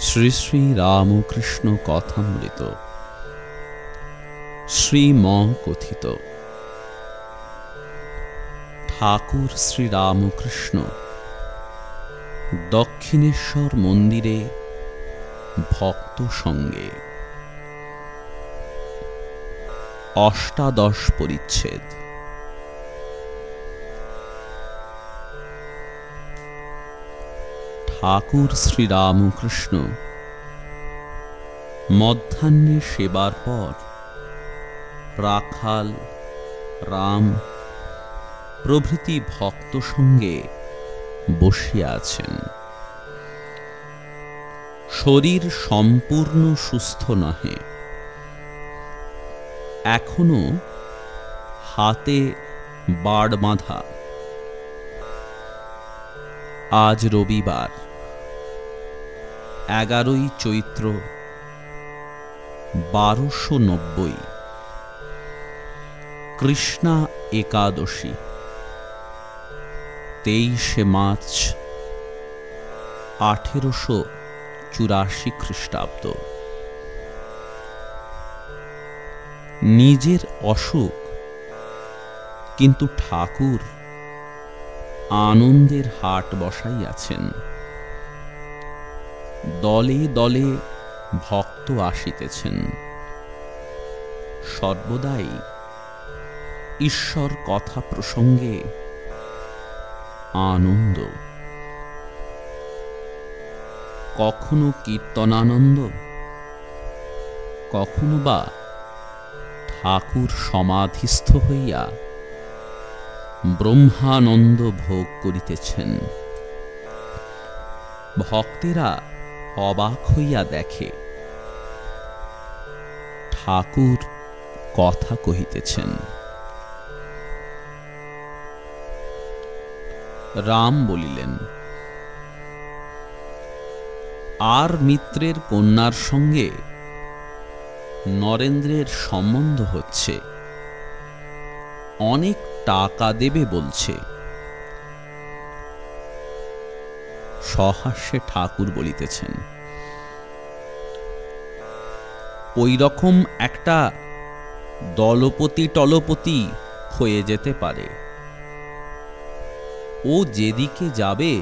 শ্রী শ্রী রামকৃষ্ণ কথামৃত। শ্রীম কথিত। ঠাকুর শ্রী রামকৃষ্ণ, দক্ষিণেশ্বর মন্দিরে ভক্ত সঙ্গে। অষ্টাদশ পরিচ্ছেদ। ঠাকুর শ্রীরামকৃষ্ণ। মধ্যাহ্নে সেবার পর রাখাল, রাম প্রভৃতি ভক্ত সঙ্গে বসিয়া আছেন। শরীর সম্পূর্ণ সুস্থ নহে। এখনও হাতে বাড় বাঁধা। আজ রবিবার। এগারোই চৈত্র বারোশো নব্বই। কৃষ্ণা একাদশী, তেইশে মার্চ আঠেরোশো চুরাশি খ্রিস্টাব্দ। নিজের অসুখ, কিন্তু ঠাকুর আনন্দের হাট বসাইয়াছেন। দলে দলে ভক্ত আসিতেছেন। সর্বদাই ঈশ্বর কথা প্রসঙ্গে আনন্দ। কখনো কীর্তনানন্দ, কখনো বা ঠাকুর সমাধিস্থ হইয়া ব্রহ্মানন্দ ভোগ করিতেছেন। ভক্তেরা অবাক হইয়া দেখে। ঠাকুর কথা কহিতেছেন, রাম বলিলেন, আর মিত্রের কন্যার সঙ্গে নরেন্দ্রের সম্বন্ধ হচ্ছে। অনেক টাকা দেবে বলছে। সহাস্যে ঠাকুর বলিতেছেন। ওই রকম একটা দলপতি টলপতি হয়ে যেতে পারে। ও যেদিকে যাবে,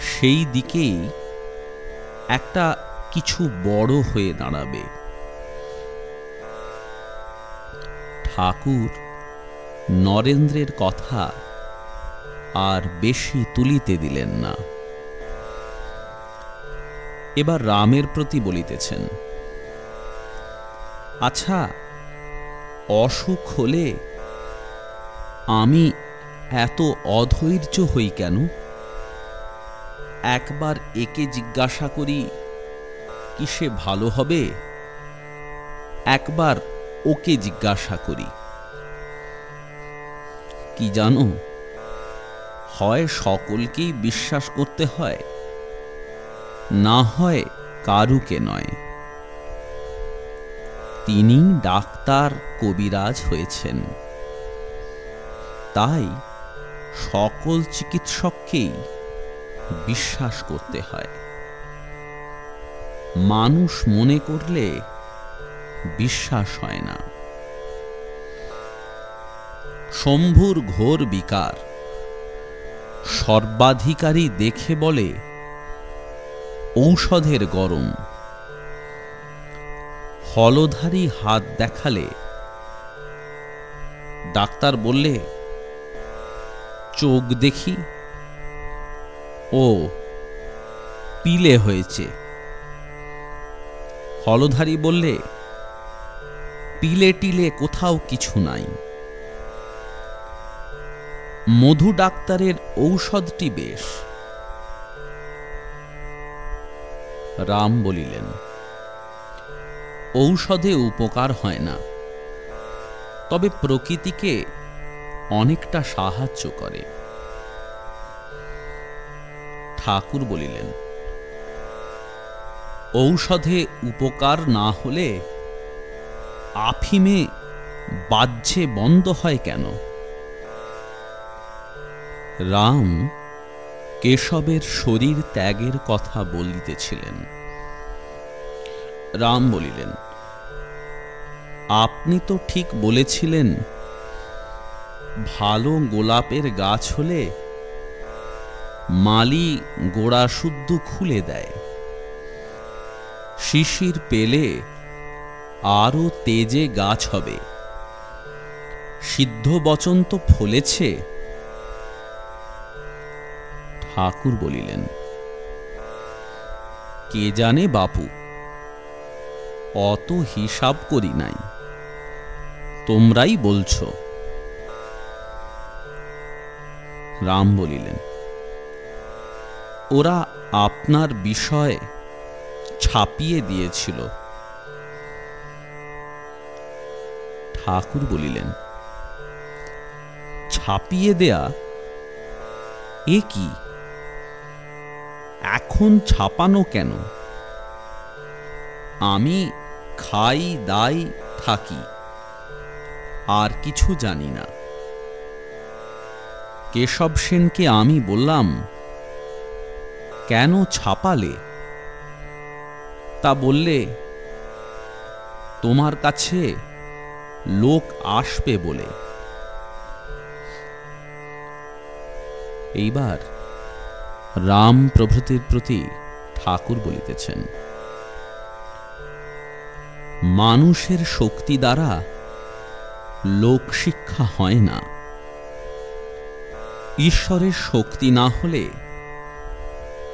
সেই দিকেই একটা কিছু বড় হয়ে দাঁড়াবে। ঠাকুর নরেন্দ্রের কথা আর বেশি তুলিতে দিলেন না। এবার রামের প্রতি বলিতেছেন আচ্ছা অসুখ হলে আমি এত অধৈর্য হই কেন? একবার একে জিজ্ঞাসা করি কি সে ভালো হবে? একবার ওকে জিজ্ঞাসা করি, কি জানো? হয় সকলকেই বিশ্বাস করতে হয়, না হয় কারুকে নয়। তিনি ডাক্তার কবিরাজ হয়েছেন। তাই সকল চিকিৎসককেই বিশ্বাস করতে হয়। মানুষ মনে করলে বিশ্বাস হয় না। শম্ভুর ঘোর বিকার। সর্বাধিকারী দেখে বলে, ঔষধের গরম। হলধারী হাত দেখালে, ডাক্তার বললে, চোখ দেখি, ও, পিলে হয়েছে। হলধারী বললে, পিলে টিলে কোথাও কিছু নাই। মধু ডাক্তারের ঔষধটি বেশ। রাম বলিলেন, ঔষধে উপকার হয় না, তবে প্রকৃতিকে অনেকটা সাহায্য করে। ঠাকুর বলিলেন, ঔষধে উপকার না হলে আফিমে বাহ্যে বন্ধ হয় কেন? রাম কেশবের শরীর ত্যাগের কথা বলিতেছিলেন। রাম বলিলেন, আপনি তো ঠিক বলেছিলেন, ভালো গোলাপের গাছ হলে মালি গোড়া শুদ্ধ খুলে দেয়। শিশির পেলে আরও তেজে গাছ হবে। সিদ্ধ বচন তো ফলেছে ঠাকুর বলিলেন, কে জানে বাপু, অত হিসাব করি নাই। তোমরাই বলছো। রাম বলিলেন, ওরা আপনার বিষয় ছাপিয়ে দিয়েছিল। ঠাকুর বলিলেন, ছাপিয়ে দেয়া এ কি? এখন ছাপানো কেন? আমি খাই, দাই, থাকি। আর কিছু জানি না। কেশব সেনকে আমি বললাম, কেন ছাপালে? তা বললে, তোমার কাছে লোক আসবে বলে। এইবার রাম প্রভৃতির প্রতি ঠাকুর বলিতেছেন। মানুষের শক্তি দ্বারা লোকশিক্ষা হয় না। ঈশ্বরের শক্তি না হলে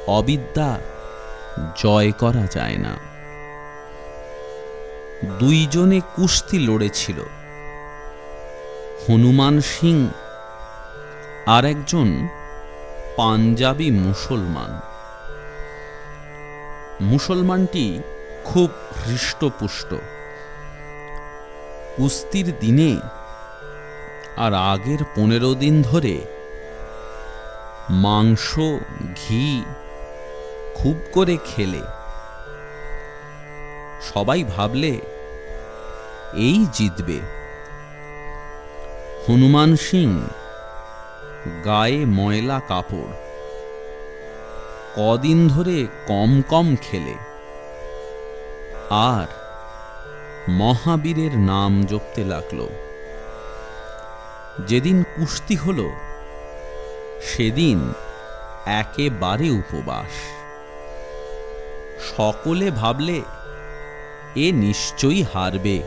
অবিদ্যা জয় করা যায় না। দুইজনে কুস্তি লড়েছিল। হনুমান সিং আর একজন পাঞ্জাবি মুসলমান। মুসলমানটি খুব হৃষ্টপুষ্ট। কুস্তির দিনে আর আগের পনেরো দিন ধরে মাংস, ঘি খুব করে খেলে। সবাই ভাবলে এই জিতবে। হনুমান সিং গায়ে ময়লা কাপড়। কদিন ধরে কম কম খেলে। আর মহাবীরের নাম জপতে লাগল। যেদিন কুস্তি হল, সেদিন একেবারে উপবাস। সকলে ভাবলে, এ নিশ্চয়ই হারবে।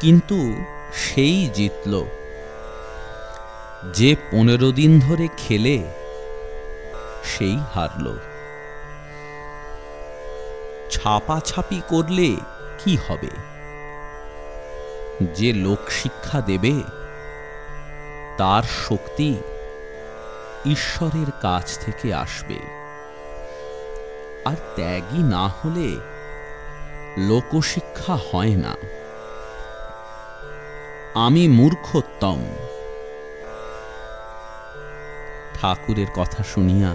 কিন্তু সেই জিতল। যে পনেরো দিন ধরে খেলে, সেই হারল। ছাপাছাপি করলে কি হবে? যে লোক শিক্ষা দেবে, তার শক্তি ঈশ্বরের কাছ থেকে আসবে। আর ত্যাগী না হলে লোকশিক্ষা হয় না। আমি মূর্খোত্তম। ঠাকুরের কথা শুনিয়া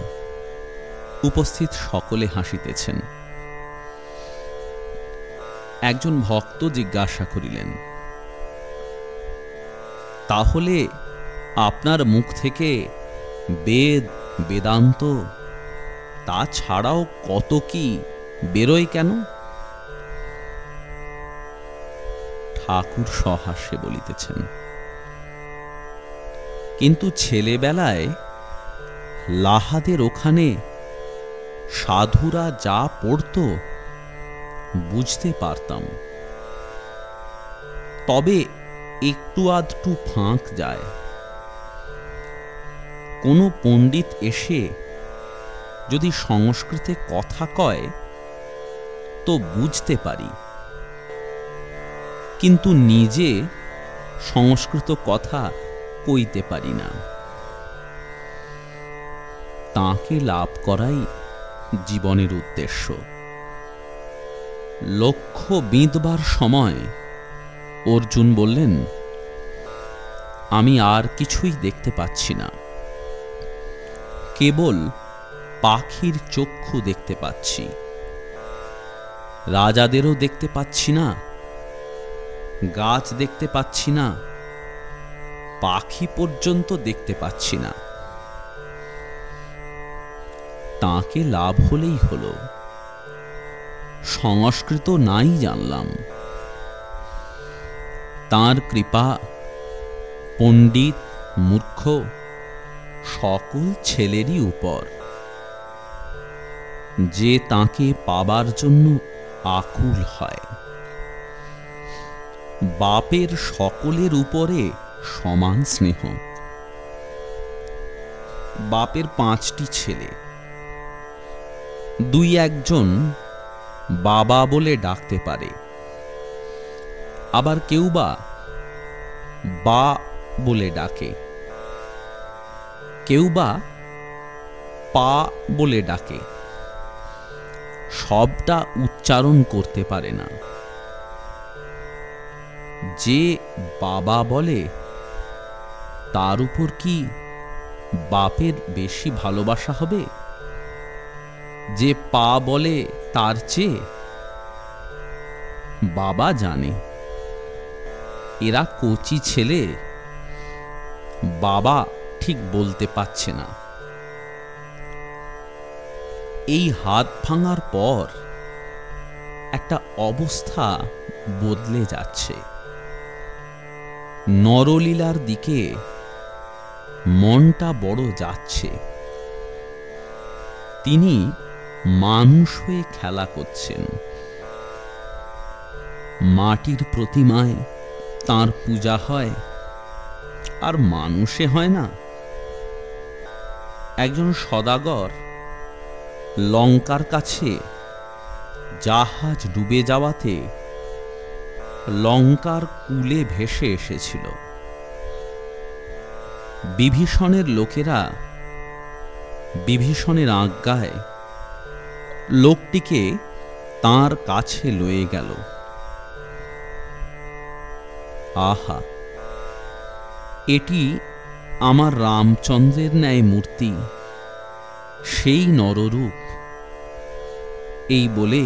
উপস্থিত সকলে হাসিতেছেন। একজন ভক্ত জিজ্ঞাসা করিলেন, তাহলে আপনার মুখ থেকে বেদ, বেদান্ত, তা ছাড়াও কত কি বেরোয় কেন? ঠাকুর সহাস্যে বলিতেছেন, কিন্তু ছেলেবেলায় লাহাদের ওখানে সাধুরা যা পড়ত, বুঝতে পারতাম। তবে একটু আধটু ফাঁক যায়। কোনো পণ্ডিত এসে যদি সংস্কৃতে কথা কয়, তো বুঝতে পারি। কিন্তু নিজে সংস্কৃত কথা কইতে পারি না। তাকে লাভ করাই জীবনের উদ্দেশ্য। লক্ষ্য বিঁধবার সময় অর্জুন বললেন, আমি আর কিছুই দেখতে পাচ্ছি না। কেবল পাখির চক্ষু দেখতে পাচ্ছি। রাজাদেরও দেখতে পাচ্ছি না। গাছ দেখতে পাচ্ছি না। পাখি পর্যন্ত দেখতে পাচ্ছি না। তাকে লাভ হলেই হলো। সংস্কৃত নাই জানলাম। তার কৃপা, পণ্ডিত, মূর্খ, সকল ছেলেরই উপর। যে তাকে পাবার জন্য আকুল হয়। বাপের সকলের উপরে সমান স্নেহ। বাপের পাঁচটি ছেলে। দুই একজন বাবা বলে ডাকতে পারে। আবার কেউ বা বা বলে ডাকে। কেউ বা পা বলে ডাকে। সবটা উচ্চারণ করতে পারে না। যে বাবা বলে, তার উপর কি বাপের বেশি ভালোবাসা হবে? যে পা বলে তার চেয়ে। বাবা জানে। এরা কচি ছেলে। বাবা ঠিক বলতে পারছে না। এই হাত ভাঙার পর একটা অবস্থা বদলে যাচ্ছে। নরলীলার দিকে মনটা বড় যাচ্ছে। তিনি মানুষ হয়ে খেলা করছেন। মাটির প্রতিমায় তার পূজা হয়, আর মানুষে হয় না। একজন সদাগর লঙ্কার কাছে জাহাজ ডুবে যাওয়াতে লঙ্কার কূলে ভেসে এসেছিল। বিভীষণের লোকেরা বিভীষণের আজ্ঞায় লোকটিকে তার কাছে লয়ে গেল। আহা, এটি আমার রামচন্দ্রের ন্যায় মূর্তি সেই নররূপ। এই বলে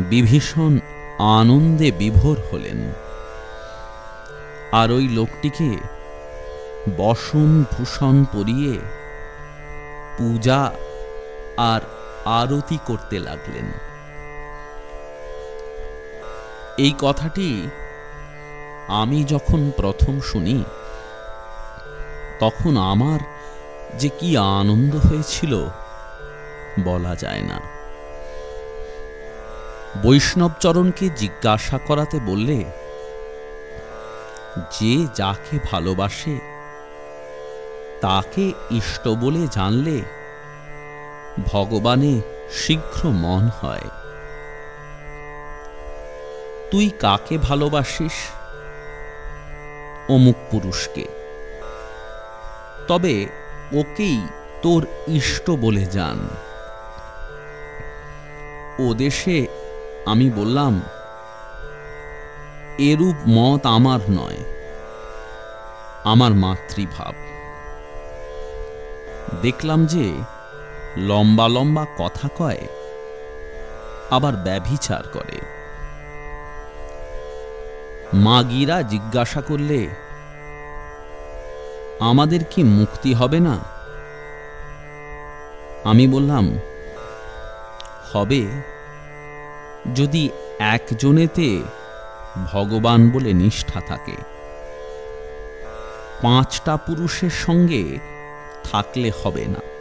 বিভীষণ আনন্দে বিভোর হলেন। আর ওই লোকটিকে বসন ভূষণ পরিয়ে পূজা আর আরতি করতে লাগলেন। এই কথাটি আমি যখন প্রথম শুনি, তখন আমার যে কি আনন্দ হয়েছিল বলা যায় না। বৈষ্ণবচরণকে জিজ্ঞাসা করাতে বললে, যে যাকে ভালোবাসে, তাকে ইষ্ট বলে জানলে ভগবানে শীঘ্র মন হয়। তুই কাকে ভালোবাসিস? অমুক পুরুষকে। তবে ওকেই তোর ইষ্ট বলে যান। ও দেশে আমি বললাম, এরূপ মত আমার নয়, আমার মাতৃভাব। দেখলাম যে লম্বা লম্বা কথা কয়, আবার ব্যভিচার করে। মাগিরা জিজ্ঞাসা করলে, আমাদের কি মুক্তি হবে না? আমি বললাম, হবে। যদি একজনেতে ভগবান বলে নিষ্ঠা থাকে, পাঁচটা পুরুষের সঙ্গে থাকলে হবে না।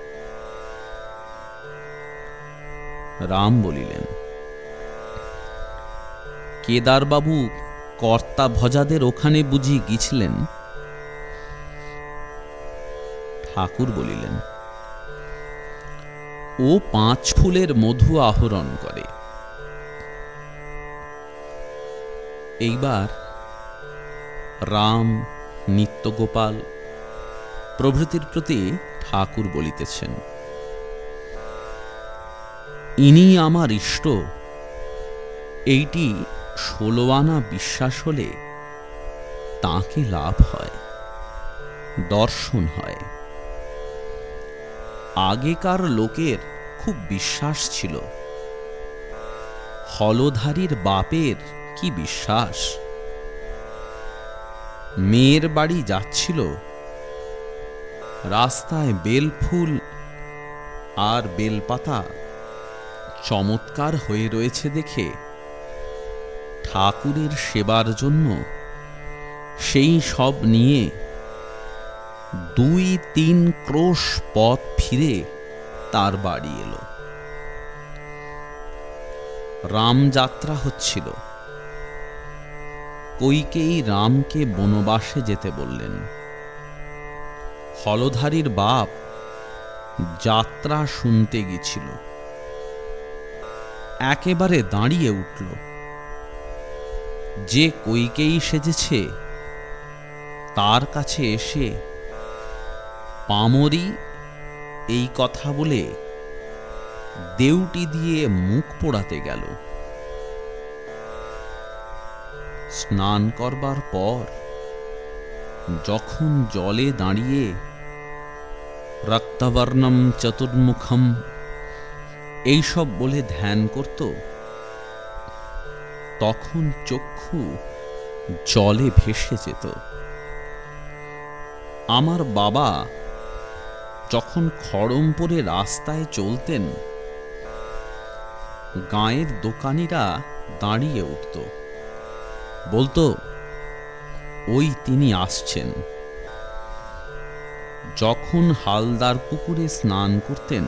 রাম বলিলেন, কেদারবাবু, কর্তা ভজাদের ওখানে বুঝি গিছলেন? ঠাকুর বলিলেন, ও পাঁচ ফুলের মধু আহরণ করে। এইবার রাম, নিত্যগোপাল প্রভৃতির প্রতি ঠাকুর বলিতেছেন ইনি আমার ইষ্ট। এইটি ষোলো আনা বিশ্বাস হলে তাকে লাভ হয়, দর্শন হয়। আগেকার লোকের খুব বিশ্বাস ছিল। হলধারীর বাপের কি বিশ্বাস? মেয়ের বাড়ি যাচ্ছিল, রাস্তায় বেলফুল আর বেলপাতা চমৎকার হয়ে রয়েছে দেখে ঠাকুরের সেবার জন্য সেই সব নিয়ে দুই তিন ক্রোশ পথ ফিরে তার বাড়ি এলো। রামযাত্রা হচ্ছিল। কৈকেয়ী রামকে বনবাসে যেতে বললেন। হলধারীর বাপ যাত্রা শুনতে গেছিল। একেবারে দাঁড়িয়ে উঠল। যে কৈকেয়ী সেজেছে, তার কাছে এসে, পামরি, এই কথা বলে দেউটি দিয়ে মুখ পোড়াতে গেল। স্নান করবার পর যখন জলে দাঁড়িয়ে রক্তবর্ণম চতুর্মুখম এইসব বলে ধ্যান করত? তখন চক্ষু জলে ভেসে যেত। আমার বাবা যখন খড়মপুরে রাস্তায় চলতেন, গাঁয়ের দোকানিরা দাঁড়িয়ে উঠত। বলতো, ওই তিনি আসছেন। যখন হালদার পুকুরে স্নান করতেন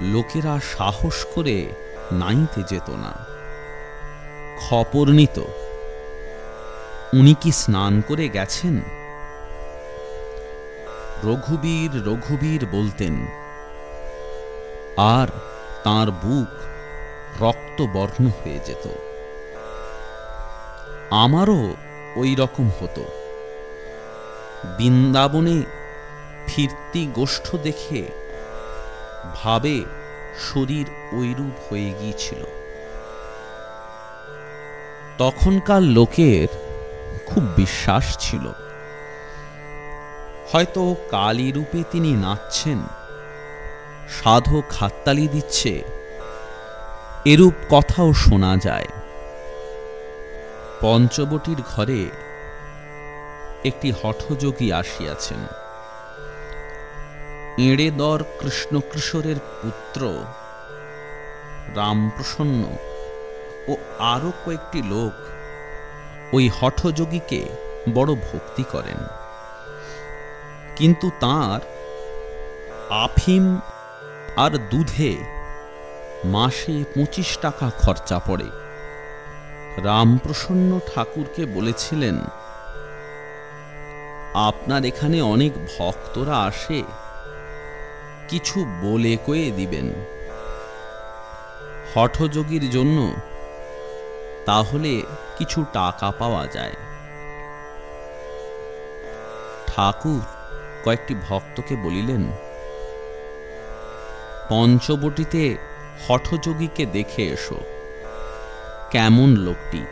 লোকেরা সাহস করে নাইতে যেত না। খবর নিত। উনি কি স্নান করে গেছেন? রঘুবীর রঘুবীর বলতেন, আর তার বুক রক্তবর্ণ হয়ে যেত। আমারও ওই রকম হতো। বৃন্দাবনে ফিরতি গোষ্ঠ দেখে ভাবে শরীর ঐরূপ হয়ে গিয়েছিল। তখনকার লোকের খুব বিশ্বাস ছিল। হয়তো কালী রূপে তিনি নাচছেন, সাধক হাততালি দিচ্ছে, এরূপ কথাও শোনা যায়। পঞ্চবটির ঘরে একটি হঠযোগী আসিয়াছেন। এঁড়েদর কৃষ্ণকিশোরের পুত্র। রামপ্রসন্ন ও আরও কয়েকটি লোক ওই হঠযোগীকে বড় ভক্তি করেন। কিন্তু তার আফিম আর দুধে মাসে পঁচিশ টাকা খরচা পড়ে। রামপ্রসন্ন ঠাকুরকে বলেছিলেন, আপনার এখানে অনেক ভক্তরা আসে। কিছু বলে কয়ে দিবেন। হঠযোগীর জন্য তাহলে কিছু টাকা পাওয়া যায়। ঠাকুর কয়েকটি ভক্তকে বলিলেন, পঞ্চবটিতে হঠযোগীকে দেখে এসো। কেমন লোকটি?